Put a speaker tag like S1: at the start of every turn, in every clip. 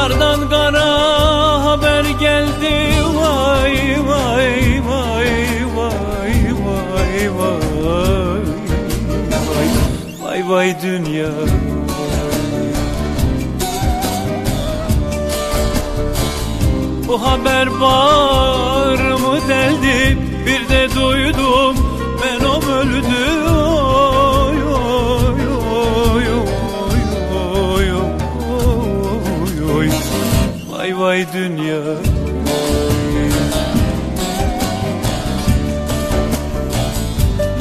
S1: Yardan kara haber geldi. Vay vay vay vay vay vay. Vay vay dünya. Bu haber bağrımı deldi? Bir de duydum ben o öldü Vay dünya.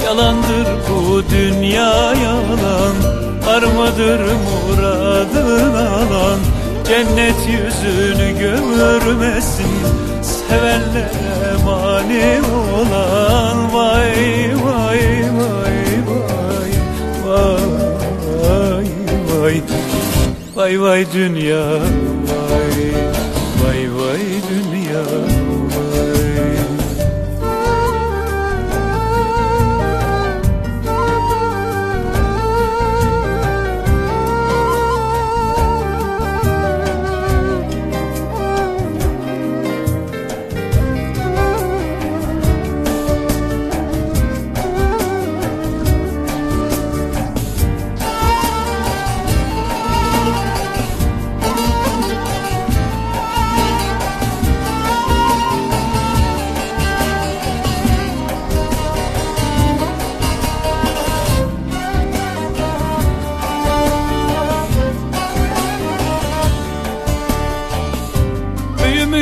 S1: Yalandır bu dünya yalan. Var mıdır muradın alan. Cennet yüzünü görmesin Sevenlere mani olan. Vay vay vay vay Vay vay. Vay vay dünya Vay vay vay dünya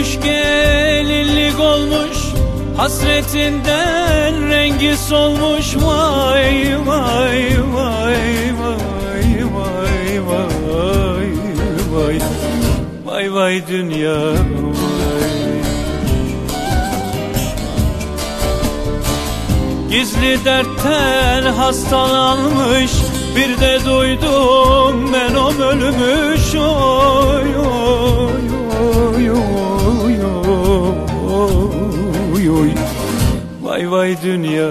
S1: Büyümüş gelinlik olmuş Hasretinden rengi solmuş. Vay vay vay vay vay vay vay. Vay vay dünya vay. Gizli dertten hastalanmış Bir de duydum ben o ölmüş oy oy Vay dünya.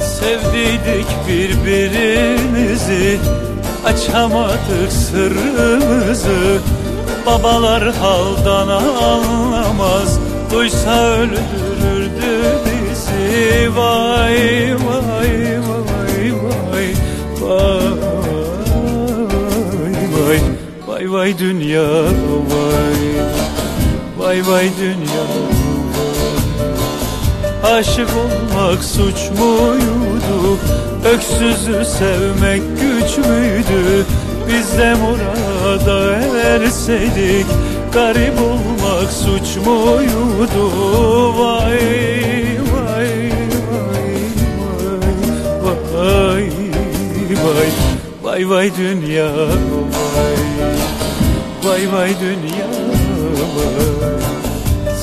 S1: Sevdiydik birbirimizi Açamadık sırrımızı. Babalar haldan anlamaz Duysa öldürürdü bizi. Vay vay vay vay Vay vay Vay vay dünya vay Vay vay dünya. Aşık olmak suç muydu? Öksüzü sevmek güç müydü? Biz de murada erseydik Garip olmak suç muydu? Vay vay vay vay Vay vay. Vay vay dünya Vay vay vay dünya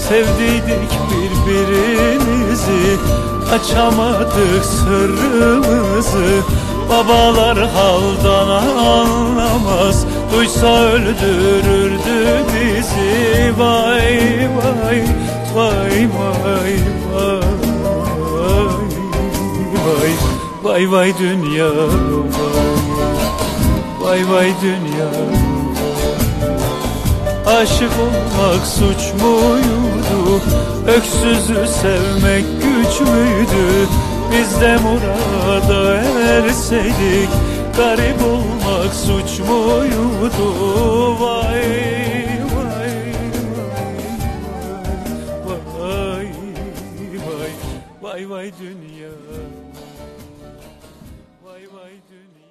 S1: Sevdiydik birbirimizi Açamadık sırrımızı Babalar haldan anlamaz Duysa öldürürdü bizi Vay vay vay vay vay Vay vay vay dünya Vay vay dünya Aşık olmak suç muydu Öksüzü sevmek güç müydü Biz de murada erseydik Garip olmak suç muydu Vay vay vay Vay vay Vay vay dünya Vay vay dünya